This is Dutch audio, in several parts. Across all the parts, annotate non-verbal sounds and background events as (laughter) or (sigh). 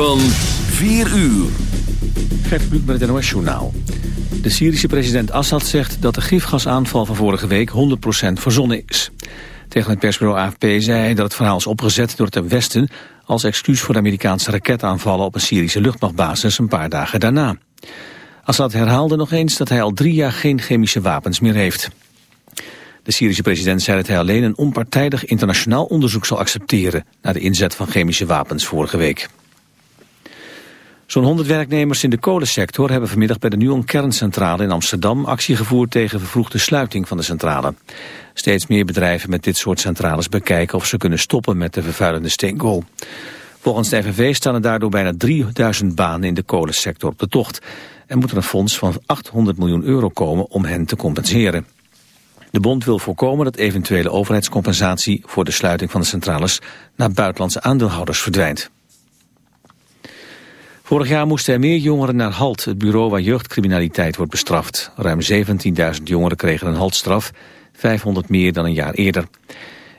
Van 4 uur. Gert Buuk met het NOS Journaal. De Syrische president Assad zegt dat de gifgasaanval van vorige week 100% verzonnen is. Tegen het persbureau AFP zei hij dat het verhaal is opgezet door het Westen... als excuus voor de Amerikaanse raketaanvallen op een Syrische luchtmachtbasis een paar dagen daarna. Assad herhaalde nog eens dat hij al drie jaar geen chemische wapens meer heeft. De Syrische president zei dat hij alleen een onpartijdig internationaal onderzoek zal accepteren... naar de inzet van chemische wapens vorige week. Zo'n 100 werknemers in de kolensector hebben vanmiddag bij de Nuon kerncentrale in Amsterdam actie gevoerd tegen vervroegde sluiting van de centrale. Steeds meer bedrijven met dit soort centrales bekijken of ze kunnen stoppen met de vervuilende steenkool. Volgens de FNV staan er daardoor bijna 3000 banen in de kolensector op de tocht. En moet er een fonds van 800 miljoen euro komen om hen te compenseren. De bond wil voorkomen dat eventuele overheidscompensatie voor de sluiting van de centrales naar buitenlandse aandeelhouders verdwijnt. Vorig jaar moesten er meer jongeren naar HALT, het bureau waar jeugdcriminaliteit wordt bestraft. Ruim 17.000 jongeren kregen een HALT-straf, 500 meer dan een jaar eerder.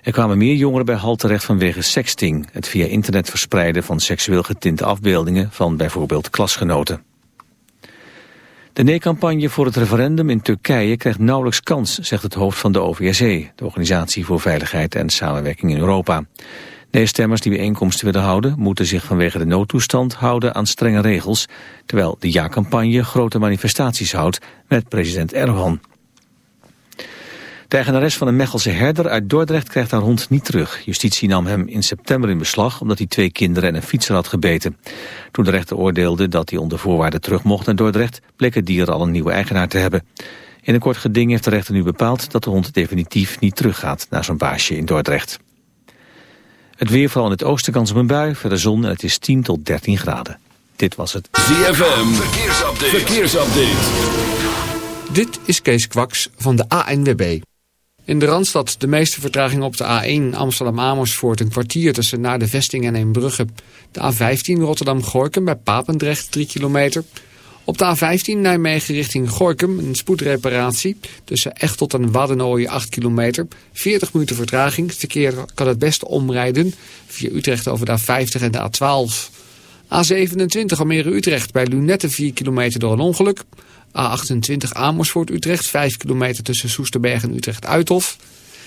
Er kwamen meer jongeren bij HALT terecht vanwege sexting, het via internet verspreiden van seksueel getinte afbeeldingen van bijvoorbeeld klasgenoten. De nee-campagne voor het referendum in Turkije krijgt nauwelijks kans, zegt het hoofd van de OVSE, de Organisatie voor Veiligheid en Samenwerking in Europa. Nee-stemmers die bijeenkomsten willen houden... moeten zich vanwege de noodtoestand houden aan strenge regels... terwijl de ja-campagne grote manifestaties houdt met president Erdogan. De eigenares van een Mechelse herder uit Dordrecht krijgt haar hond niet terug. Justitie nam hem in september in beslag omdat hij twee kinderen en een fietser had gebeten. Toen de rechter oordeelde dat hij onder voorwaarden terug mocht naar Dordrecht... bleek het dier al een nieuwe eigenaar te hebben. In een kort geding heeft de rechter nu bepaald dat de hond definitief niet teruggaat naar zijn baasje in Dordrecht. Het weer vooral in het oosten kans op een bui, verder zon en het is 10 tot 13 graden. Dit was het ZFM Verkeersupdate. Verkeersupdate. Dit is Kees Kwaks van de ANWB. In de Randstad de meeste vertraging op de A1 Amsterdam-Amersfoort... een kwartier tussen naar de vesting en Eembrugge. De A15 Rotterdam-Gorkum bij Papendrecht 3 kilometer... Op de A15 Nijmegen richting Gorkum een spoedreparatie tussen Echtot en Waddenooien 8 kilometer. 40 minuten vertraging. Het verkeer kan het beste omrijden via Utrecht over de A50 en de A12. A27 Almere-Utrecht bij Lunette 4 kilometer door een ongeluk. A28 Amersfoort-Utrecht 5 kilometer tussen Soesterberg en Utrecht-Uithof.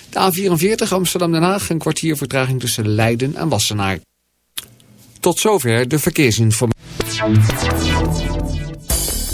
De A44 Amsterdam-Den Haag een kwartier vertraging tussen Leiden en Wassenaar. Tot zover de verkeersinformatie.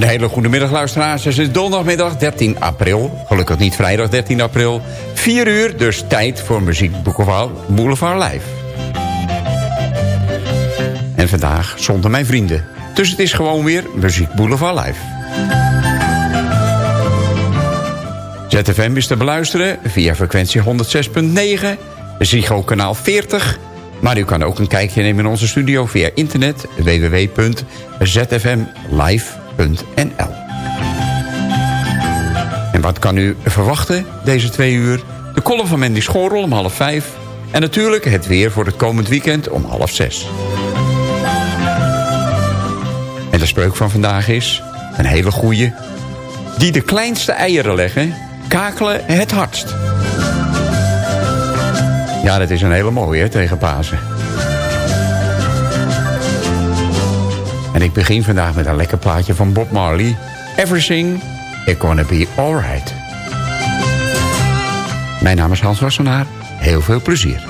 Een hele goede middag luisteraars. Het is donderdagmiddag 13 april. Gelukkig niet vrijdag 13 april. 4 uur, dus tijd voor Muziek Boulevard Live. En vandaag zonder mijn vrienden. Dus het is gewoon weer Muziek Boulevard Live. ZFM is te beluisteren via frequentie 106.9, Ziggo kanaal 40... Maar u kan ook een kijkje nemen in onze studio via internet www.zfmlive.nl en wat kan u verwachten deze twee uur? De kolom van Mandy Schorrel om half vijf. En natuurlijk het weer voor het komend weekend om half zes. En de spreuk van vandaag is, een hele goeie... die de kleinste eieren leggen, kakelen het hardst. Ja, dat is een hele mooie hè, tegen Pasen. En ik begin vandaag met een lekker plaatje van Bob Marley. Everything, is gonna be alright. Mijn naam is Hans Wassenaar. Heel veel plezier.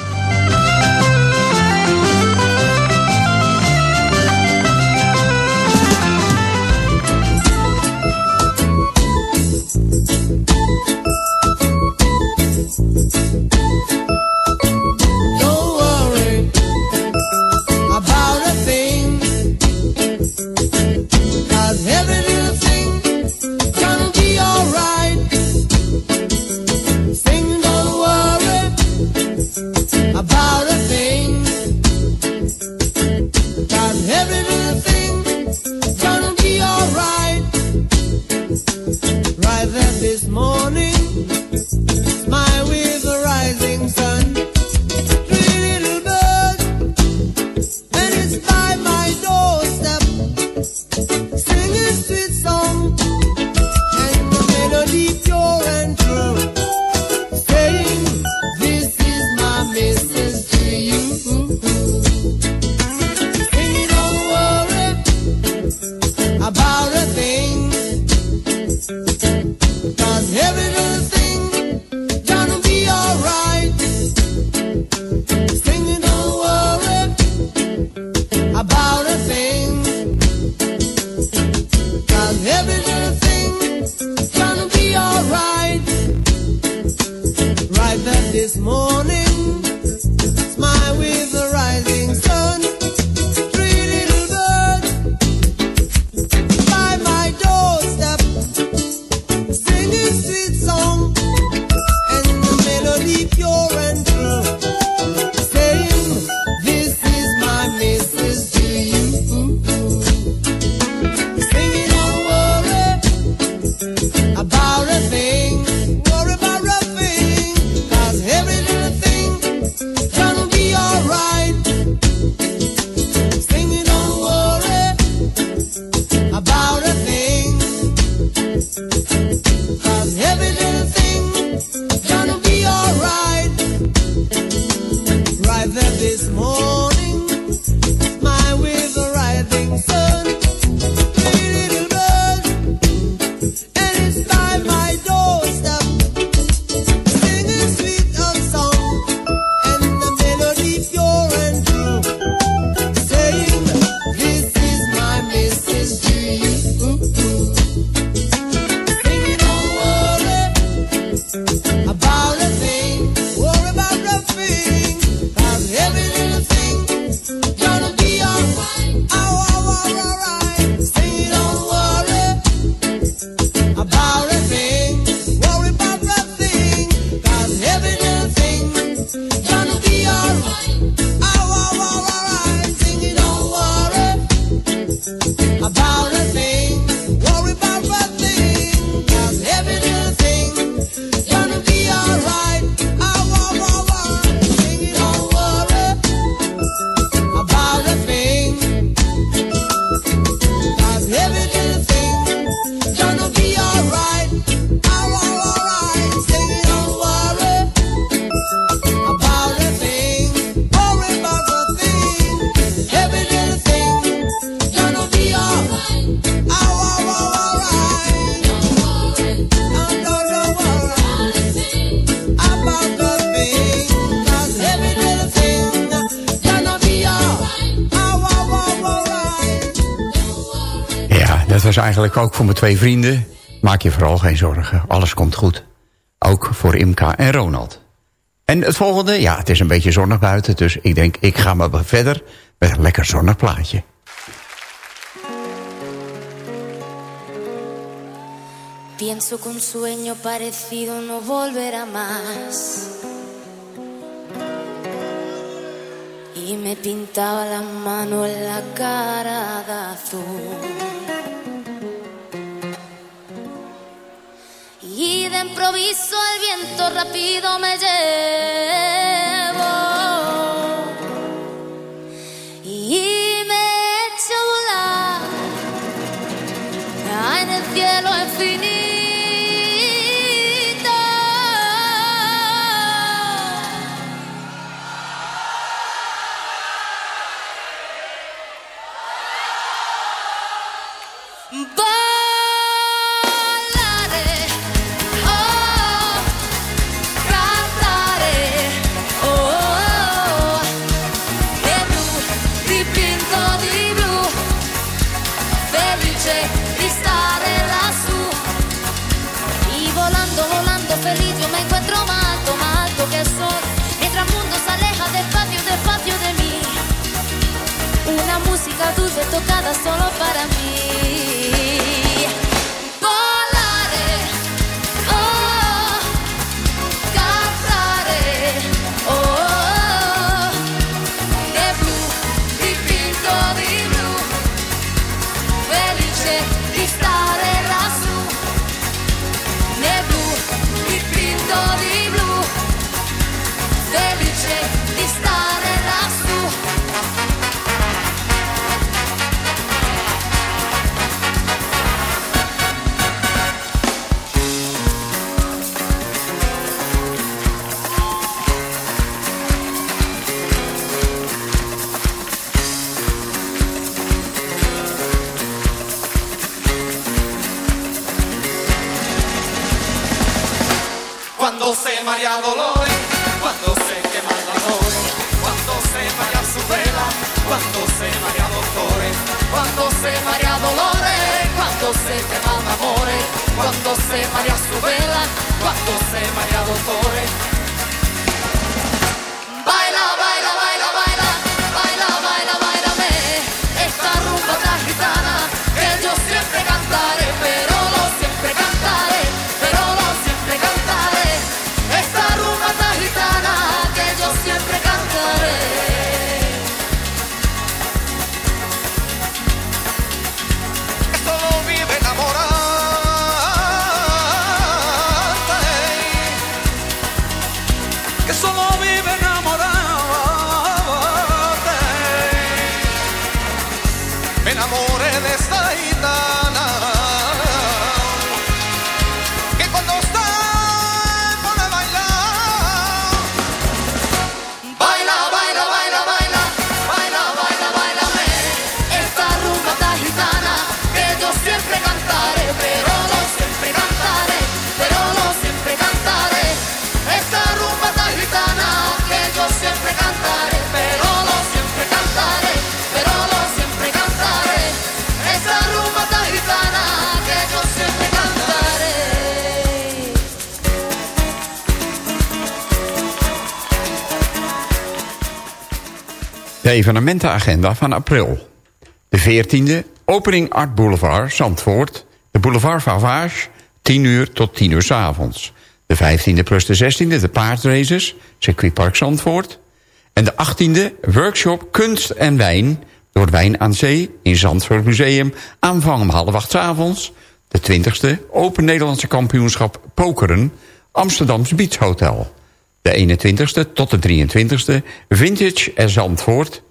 Ik ook voor mijn twee vrienden. Maak je vooral geen zorgen, alles komt goed. Ook voor Imka en Ronald. En het volgende, ja, het is een beetje zonnig buiten... dus ik denk, ik ga maar verder met een lekker zonnig plaatje. Pienso sueño parecido no más. Y me pintaba la cara de azul. y de improviso el viento rápido me llevo y me echo a volar en el cielo infinito. Tocada solo para mí. Evenementenagenda van april. De 14e, opening Art Boulevard, Zandvoort. De Boulevard Favage, 10 uur tot 10 uur s avonds. De 15e plus de 16e, de paardraces, circuitpark Zandvoort. En de 18e, workshop Kunst en Wijn... door Wijn aan Zee in Zandvoort Museum... aanvang om half acht 's avonds. De 20e, Open Nederlandse kampioenschap Pokeren... Amsterdamse Beach. De 21ste tot de 23ste Vintage en Zandvoort.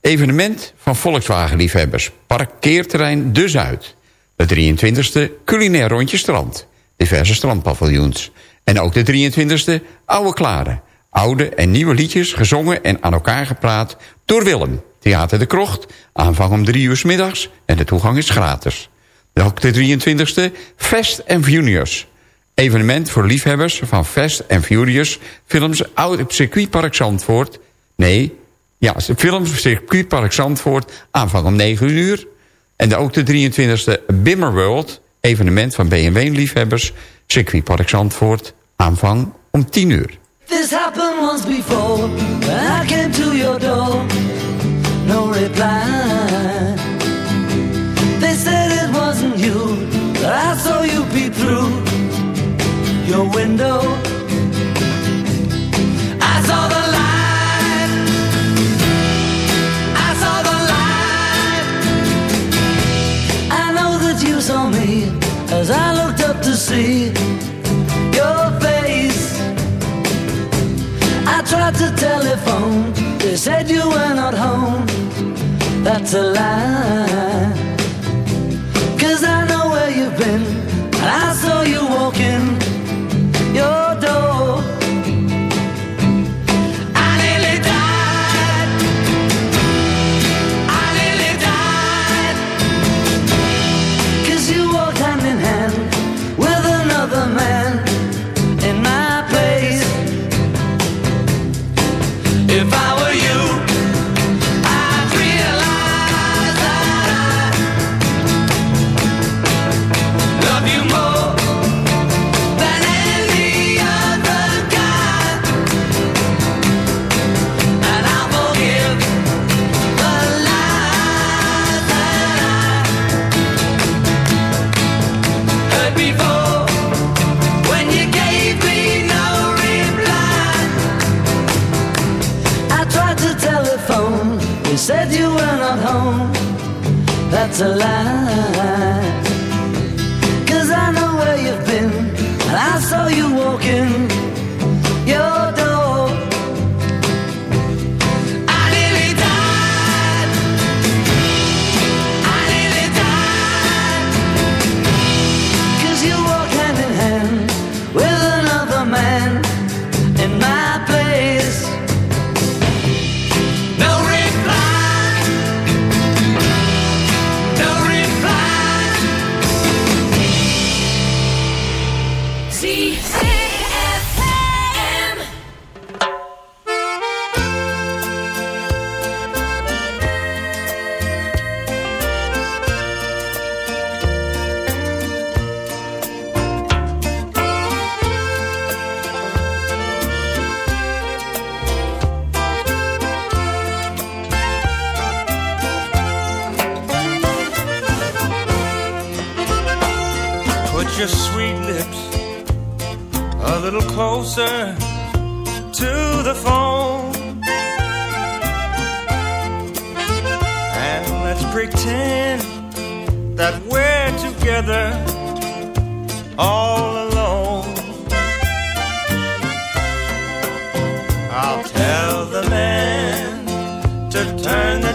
Evenement van Volkswagen-liefhebbers. Parkeerterrein De Zuid. De 23ste culinair rondje strand. Diverse strandpaviljoens. En ook de 23ste Oude Klaren. Oude en nieuwe liedjes gezongen en aan elkaar gepraat door Willem. Theater de Krocht. Aanvang om drie uur middags en de toegang is gratis. Ook de 23ste Fast and Furious. Evenement voor liefhebbers van Fast and Furious films het circuitpark Zandvoort. Nee, ja, films circuitpark Zandvoort aanvang om 9 uur. En ook de 23e Bimmer World, evenement van BMW liefhebbers, circuitpark Zandvoort, aanvang om 10 uur. This happened once before I came to your door. No reply. They said it wasn't you, but I saw you peep through your window. I saw the light. I saw the light. I know that you saw me as I looked up to see your face. I tried to telephone, they said you were not home. That's a lie. Cause I know where you've been, and I saw you walking alive. closer to the phone. And let's pretend that we're together all alone. I'll tell the man to turn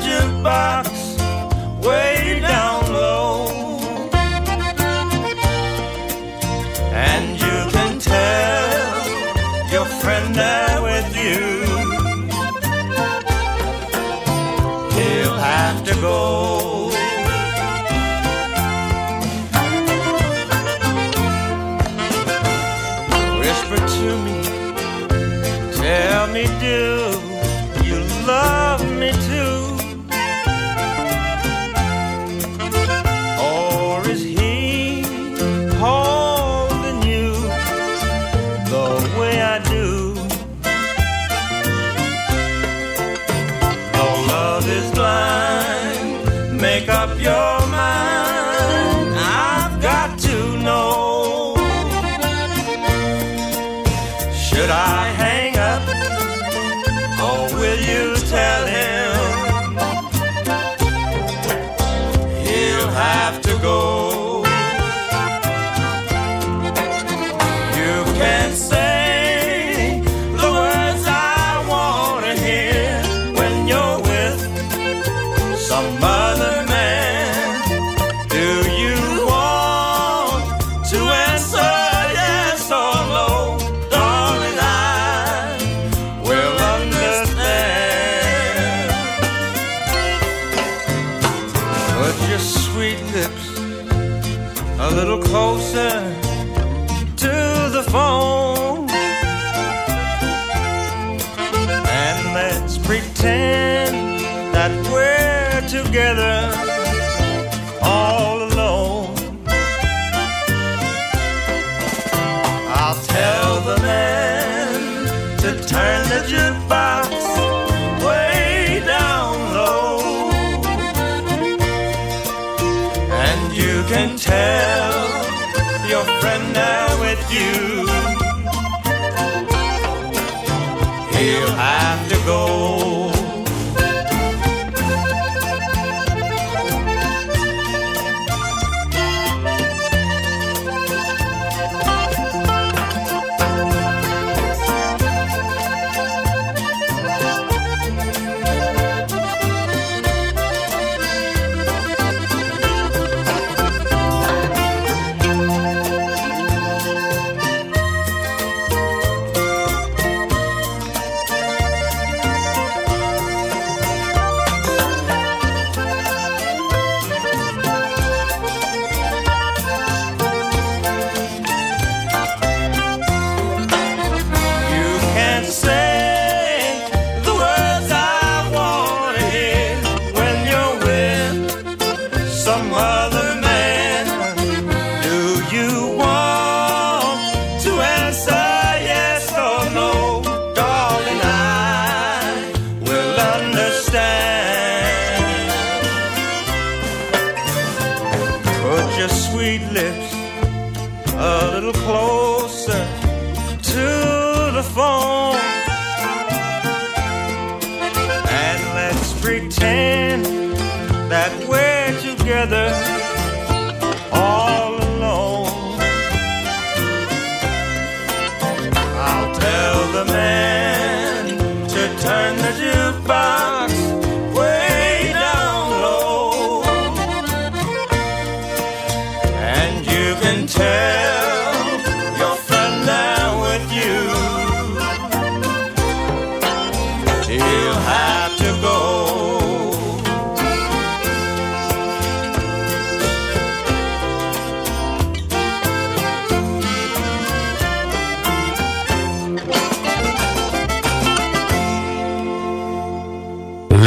you.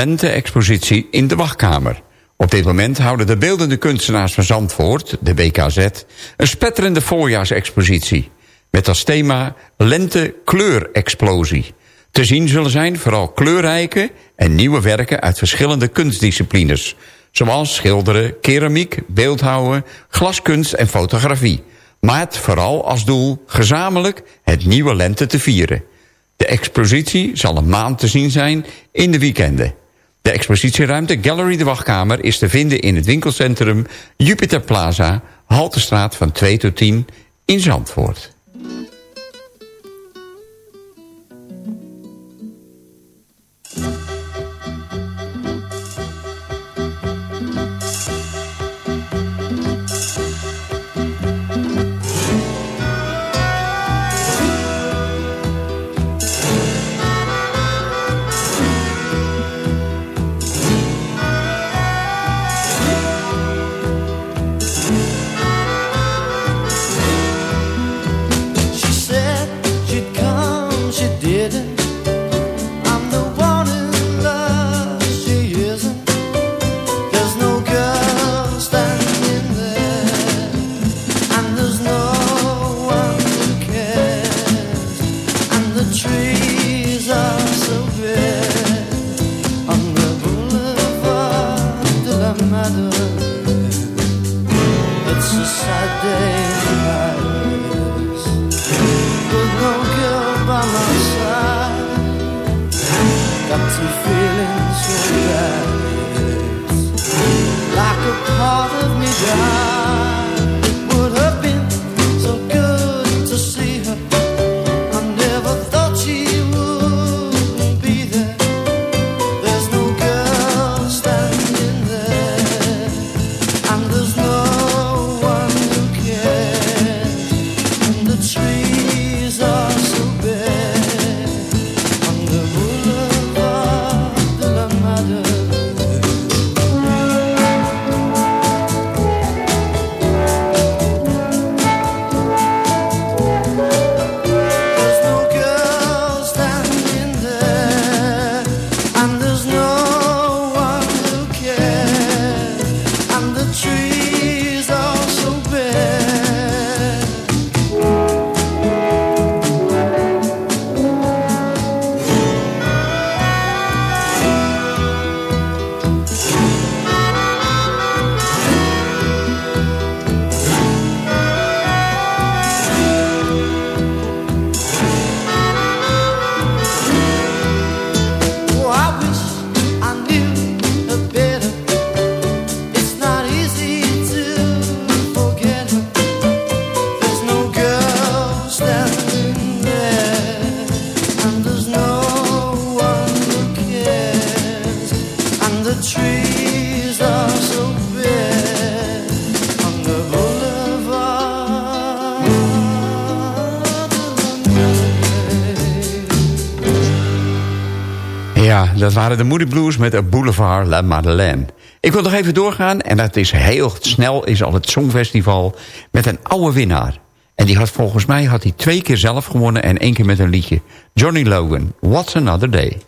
Lente-expositie in de wachtkamer. Op dit moment houden de beeldende kunstenaars van Zandvoort, de BKZ... een spetterende voorjaarsexpositie. Met als thema Lente Kleurexplosie. Te zien zullen zijn vooral kleurrijke en nieuwe werken... uit verschillende kunstdisciplines. Zoals schilderen, keramiek, beeldhouwen, glaskunst en fotografie. Maar het vooral als doel gezamenlijk het nieuwe lente te vieren. De expositie zal een maand te zien zijn in de weekenden. De expositieruimte Gallery de Wachtkamer is te vinden in het winkelcentrum Jupiter Plaza, Haltestraat van 2 tot 10 in Zandvoort. Dat waren de Moody Blues met Boulevard La Madeleine. Ik wil nog even doorgaan en dat is heel snel is al het Songfestival met een oude winnaar. En die had volgens mij had hij twee keer zelf gewonnen en één keer met een liedje. Johnny Logan, What's Another Day.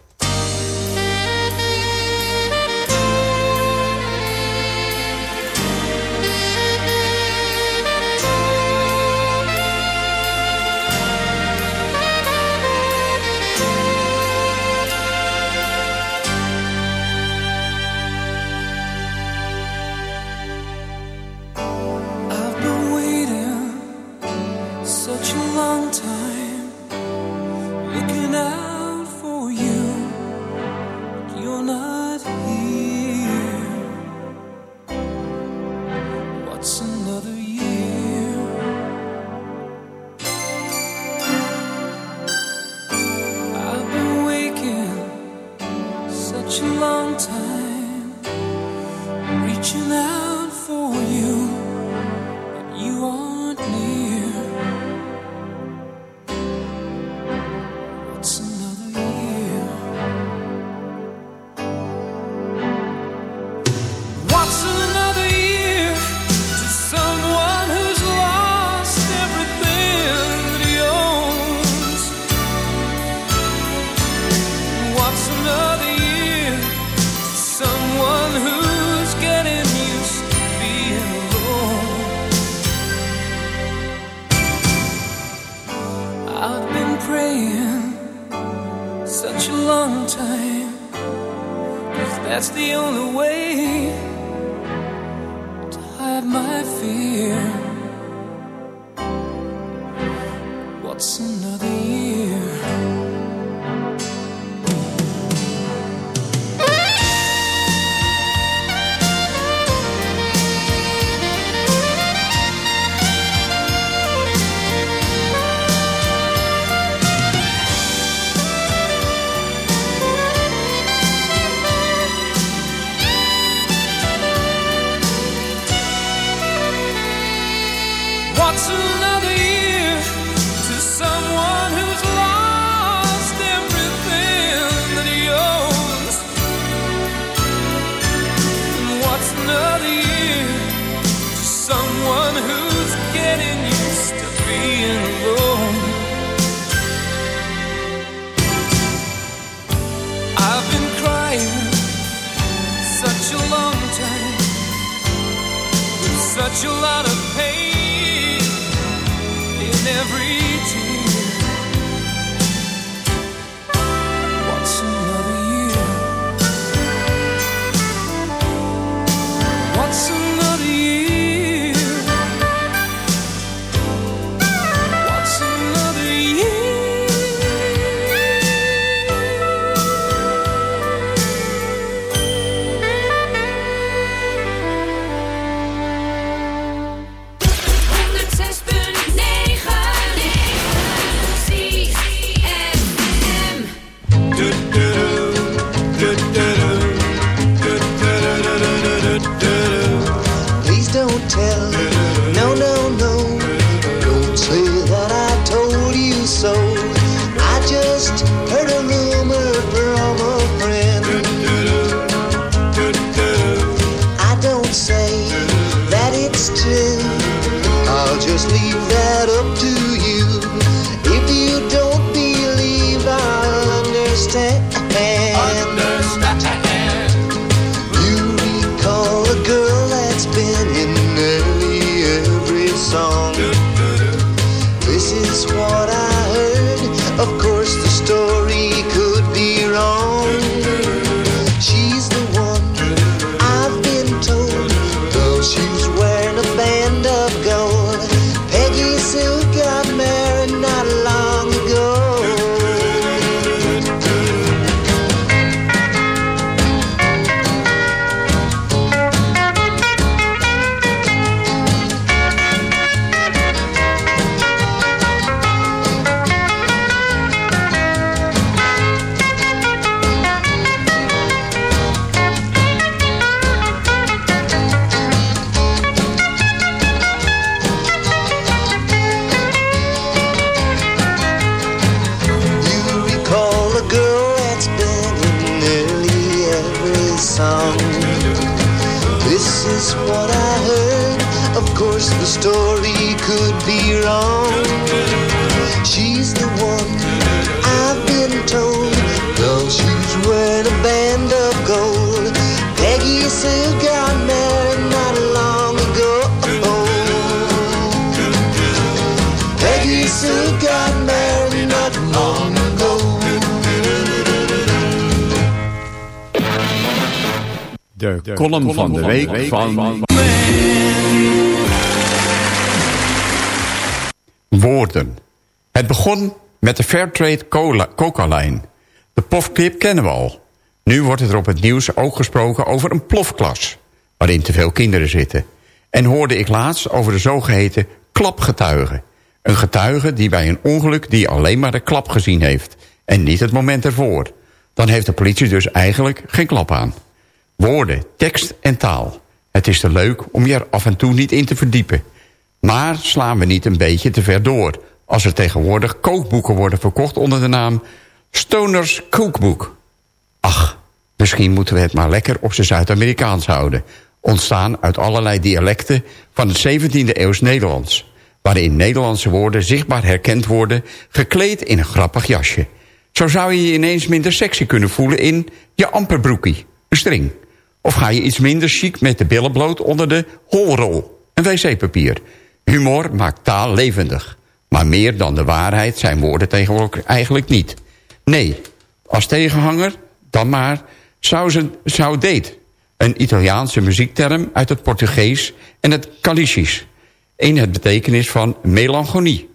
reaching out. free to column van de week van... Woorden. Het begon met de Fairtrade Coca-lijn. De plofclip kennen we al. Nu wordt er op het nieuws ook gesproken over een plofklas... waarin te veel kinderen zitten. En hoorde ik laatst over de zogeheten klapgetuigen. Een getuige die bij een ongeluk die alleen maar de klap gezien heeft... en niet het moment ervoor. Dan heeft de politie dus eigenlijk geen klap aan. Woorden, tekst en taal. Het is te leuk om je er af en toe niet in te verdiepen. Maar slaan we niet een beetje te ver door... als er tegenwoordig kookboeken worden verkocht onder de naam... Stoners Cookbook. Ach, misschien moeten we het maar lekker op zijn Zuid-Amerikaans houden. Ontstaan uit allerlei dialecten van het 17e eeuws Nederlands... waarin Nederlandse woorden zichtbaar herkend worden... gekleed in een grappig jasje. Zo zou je je ineens minder sexy kunnen voelen in je amperbroekie, een string. Of ga je iets minder chic met de billen bloot onder de holrol, een wc-papier. Humor maakt taal levendig. Maar meer dan de waarheid zijn woorden tegenwoordig eigenlijk niet. Nee, als tegenhanger dan maar saudade. Een Italiaanse muziekterm uit het Portugees en het Galicisch. In het betekenis van melancholie.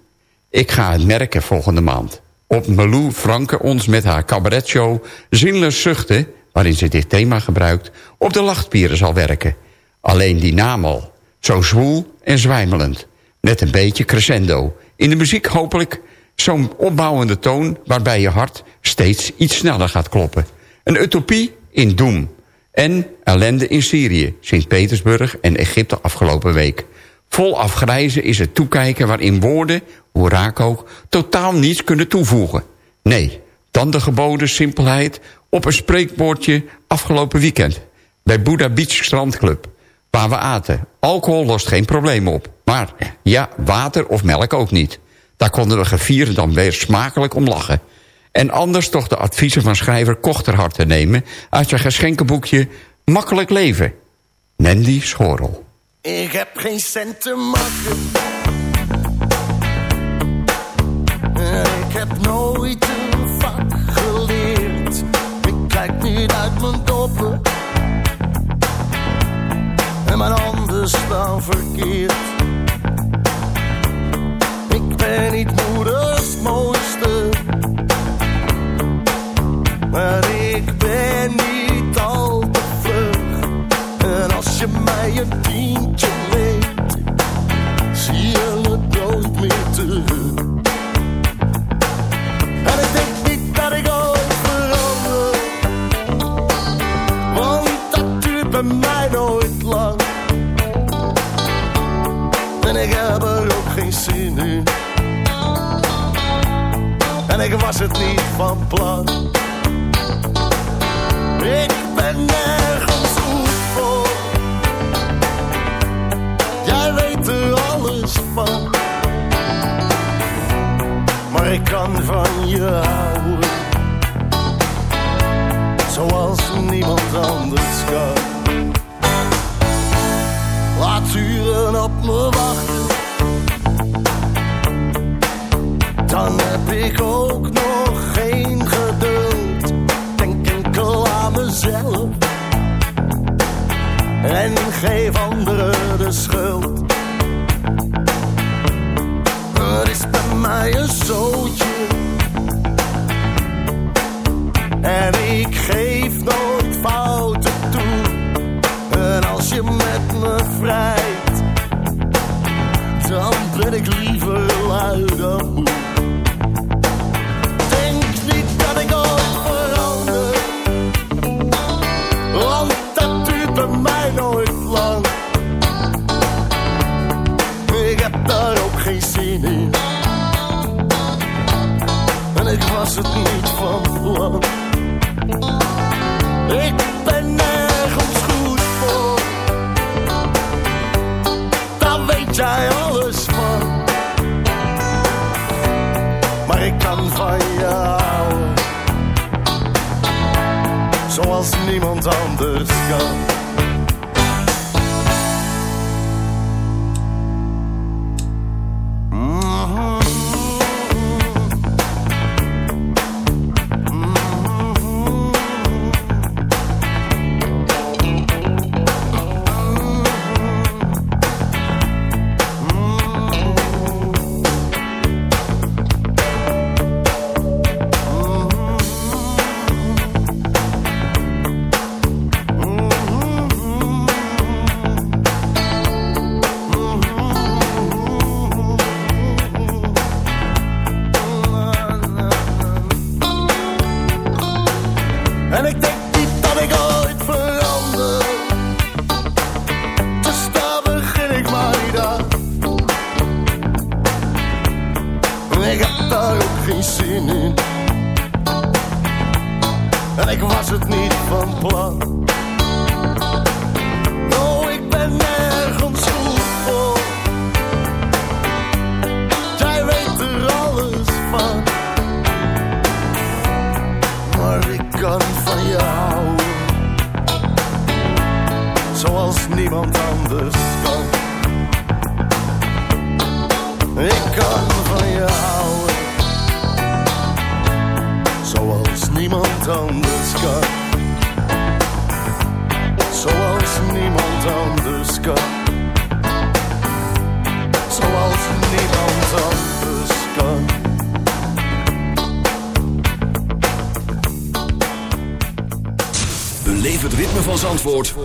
Ik ga het merken volgende maand. Op Malou Franke ons met haar cabaretshow Zinless Zuchten... waarin ze dit thema gebruikt, op de lachspieren zal werken. Alleen die naam al. Zo zwoel en zwijmelend. Net een beetje crescendo. In de muziek hopelijk zo'n opbouwende toon... waarbij je hart steeds iets sneller gaat kloppen. Een utopie in Doem. En ellende in Syrië, Sint-Petersburg en Egypte afgelopen week. Vol afgrijzen is het toekijken waarin woorden, hoe raak ook... totaal niets kunnen toevoegen. Nee, dan de geboden simpelheid op een spreekwoordje afgelopen weekend... bij Buddha Beach Strandclub, waar we aten. Alcohol lost geen probleem op. Maar ja, water of melk ook niet. Daar konden we gevierd dan weer smakelijk om lachen. En anders toch de adviezen van schrijver Kochterhart te nemen... uit zijn geschenkenboekje Makkelijk Leven. Mandy Schorel. Ik heb geen cent te makken. En Ik heb nooit een vak niet uit mijn doppen. En mijn handen staan verkeerd. Ik ben niet moeders mooiste. Maar ik ben niet al te vlug. En als je mij een tientje leent, zie je het nooit meer terug. Bij mij nooit lang. En ik heb er ook geen zin in. En ik was het niet van plan. Ik ben nergens goed voor. Jij weet er alles van. Maar ik kan van je houden. Zoals niemand anders kan. Uren op me wachten. Dan heb ik ook nog geen geduld. Denk enkel aan mezelf. En geef anderen de schuld. Het is bij mij een zootje. En ik geef nooit fouten toe. En als je met me vrijt, dan ben ik liever lui dan moe. Denk niet dat ik ooit verander, want dat duurt bij mij nooit lang. Ik heb daar ook geen zin in. En ik was het niet van plan. Ik ben nergens goed voor. Daar weet jij Zoals niemand anders kan.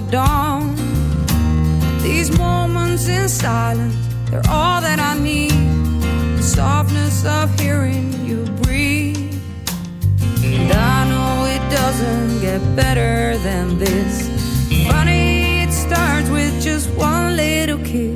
the dawn. These moments in silence, they're all that I need. The softness of hearing you breathe. And I know it doesn't get better than this. Funny, it starts with just one little kiss.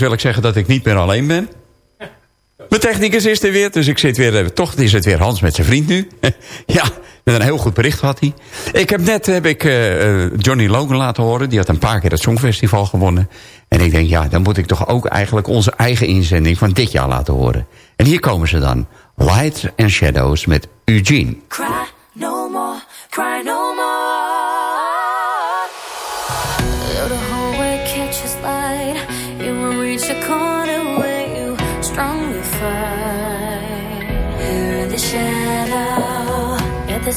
Wil ik zeggen dat ik niet meer alleen ben. Mijn technicus is er weer, dus ik zit weer... eh, Toch is het weer Hans met zijn vriend nu. (laughs) ja, met een heel goed bericht had hij. Ik heb net heb ik, eh, eh, Johnny Logan laten horen. Die had een paar keer het Songfestival gewonnen. En ik denk, ja, dan moet ik toch ook eigenlijk onze eigen inzending van dit jaar laten horen. En hier komen ze dan. Light and Shadows met Eugene. Cry no more, cry no more.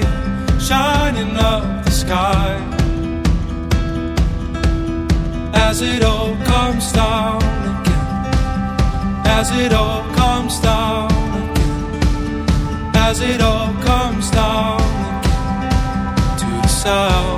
light shining up the sky as it all comes down again, as it all comes down again, as it all comes down again to the south.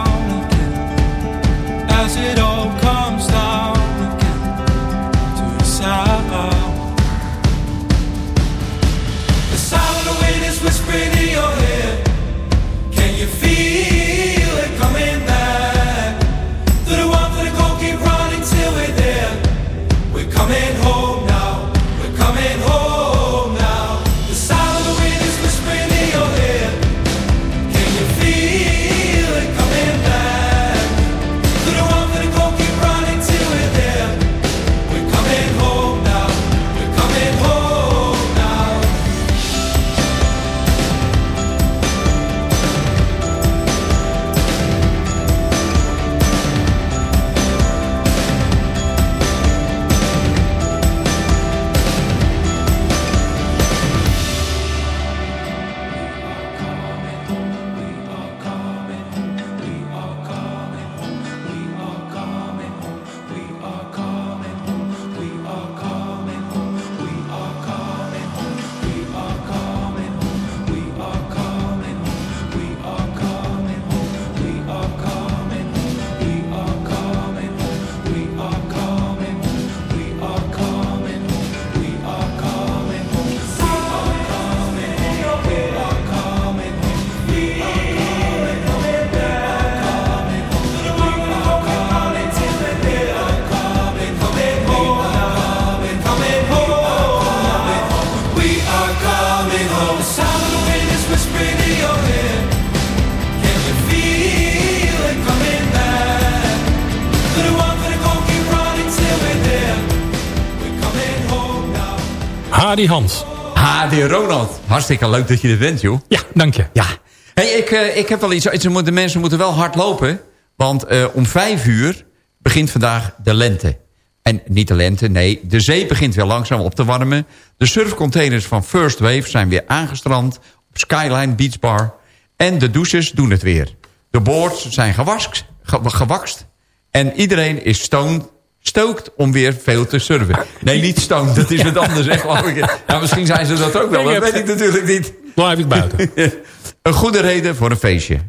Hardy Hans. Hardy Ronald. Hartstikke leuk dat je er bent, joh. Ja, dank je. Ja. Hey, ik, eh, ik heb wel iets. De mensen moeten wel hard lopen. Want eh, om vijf uur begint vandaag de lente. En niet de lente, nee. De zee begint weer langzaam op te warmen. De surfcontainers van First Wave zijn weer aangestrand... op Skyline Beach Bar. En de douches doen het weer. De boards zijn ge- gewakst. En iedereen is stoned, stookt om weer veel te surfen. Nee, niet stoned, dat is wat anders. Ik. Ja, misschien zijn ze dat ook wel, dat weet ik natuurlijk niet. Blijf ik buiten. (laughs) een goede reden voor een feestje.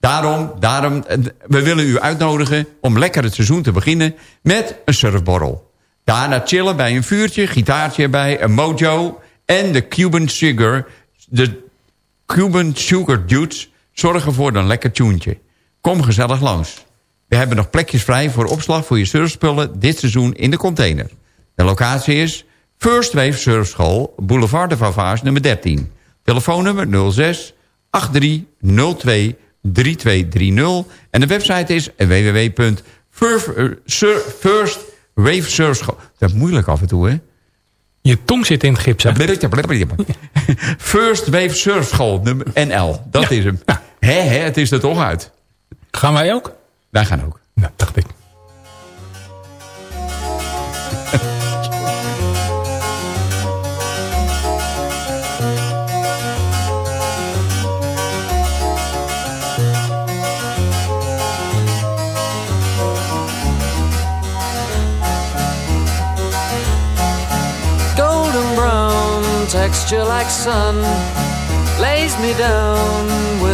Daarom, daarom, we willen u uitnodigen om lekker het seizoen te beginnen met een surfborrel. Daarna chillen bij een vuurtje, gitaartje erbij, een mojo en de Cuban Sugar. De Cuban Sugar Dudes zorgen voor een lekker tuentje. Kom gezellig langs. We hebben nog plekjes vrij voor opslag voor je surfspullen dit seizoen in de container. De locatie is First Wave Surfschool, Boulevard de Vavaas nummer 13. Telefoonnummer 06 8302 3230. En de website is www.firstwavesurfschool. Dat is moeilijk af en toe, hè? Je tong zit in het gips, hè? (laughs) First Wave Surfschool, nummer NL. Dat is hem. Hè, hè, het is er toch uit. Gaan wij ook? Wij gaan ook. Nou, dacht ik. golden brown texture like sun lays me down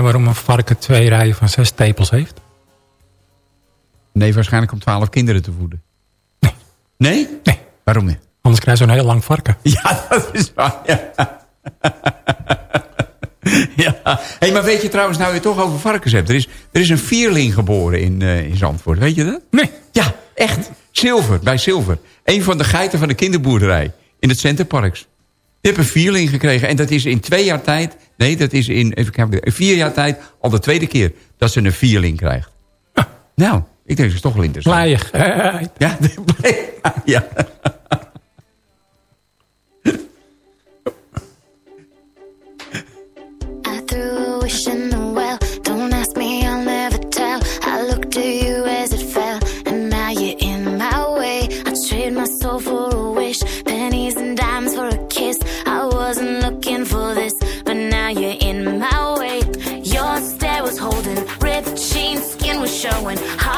waarom een varken twee rijen van zes tepels heeft? Nee, waarschijnlijk om twaalf kinderen te voeden. Nee? Nee. nee. Waarom niet? Anders krijg je zo'n heel lang varken. (laughs) Ja, dat is waar. Ja. (laughs) ja. Hey, maar weet je trouwens, nou je toch over varkens hebt. Er is, er is een vierling geboren in, eh, in Zandvoort, weet je dat? Nee. Ja, echt. Zilver, bij Zilver. Een van de geiten van de kinderboerderij in het Centerparks. Je hebt een vierling gekregen. En dat is in twee jaar tijd... Nee, dat is in even kijken, vier jaar tijd al de tweede keer dat ze een vierling krijgt. Nou, ik denk dat is toch wel interessant. (laughs) Ja. Ja. (laughs) I a going high.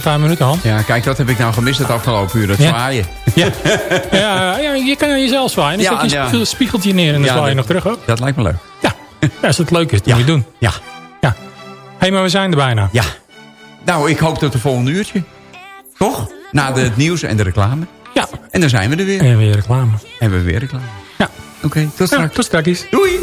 vijf minuten, Ja, kijk, dat heb ik nou gemist het afgelopen uur. dat zwaaien. Ja. ja, ja, je kan aan jezelf zwaaien. Dan zet je spiegeltje neer en dan zwaai je nog terug. Ook. Dat lijkt me leuk. Ja, als het leuk is, dan moet je doen. Ja. ja. hey, maar we zijn er bijna. Ja. Nou, ik hoop tot de volgende uurtje. Toch? Na de, het nieuws en de reclame. Ja. En dan zijn we er weer. En weer reclame. En we weer reclame. Ja. Oké, tot straks. tot straks. Doei.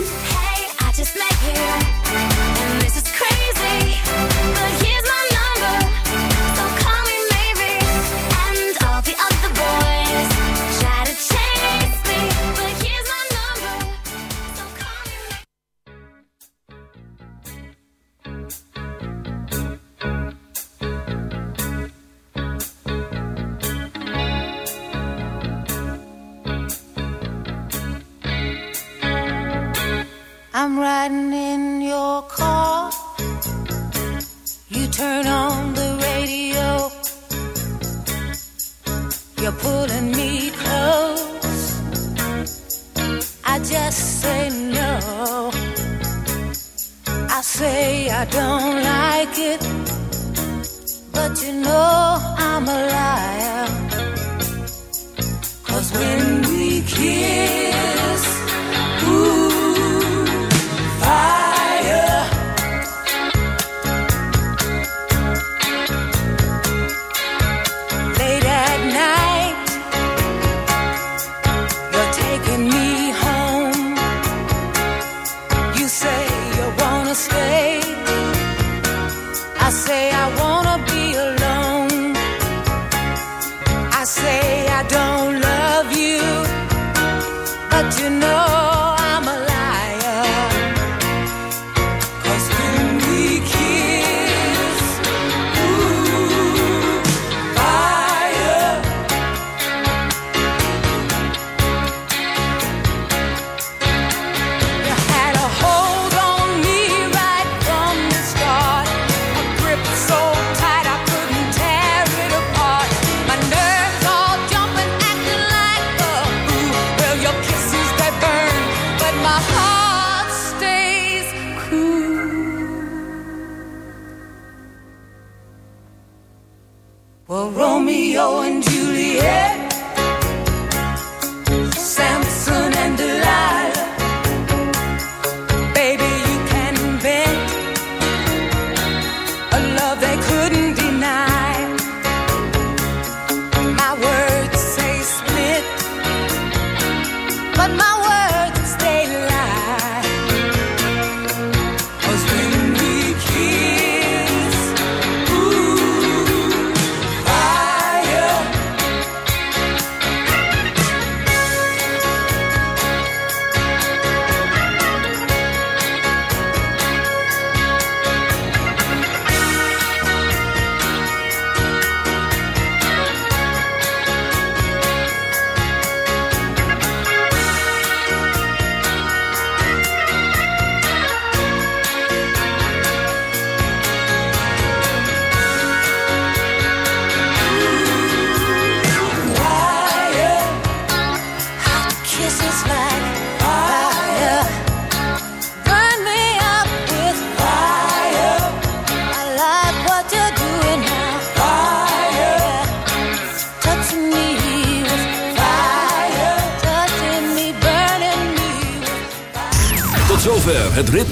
Romeo and Juliet.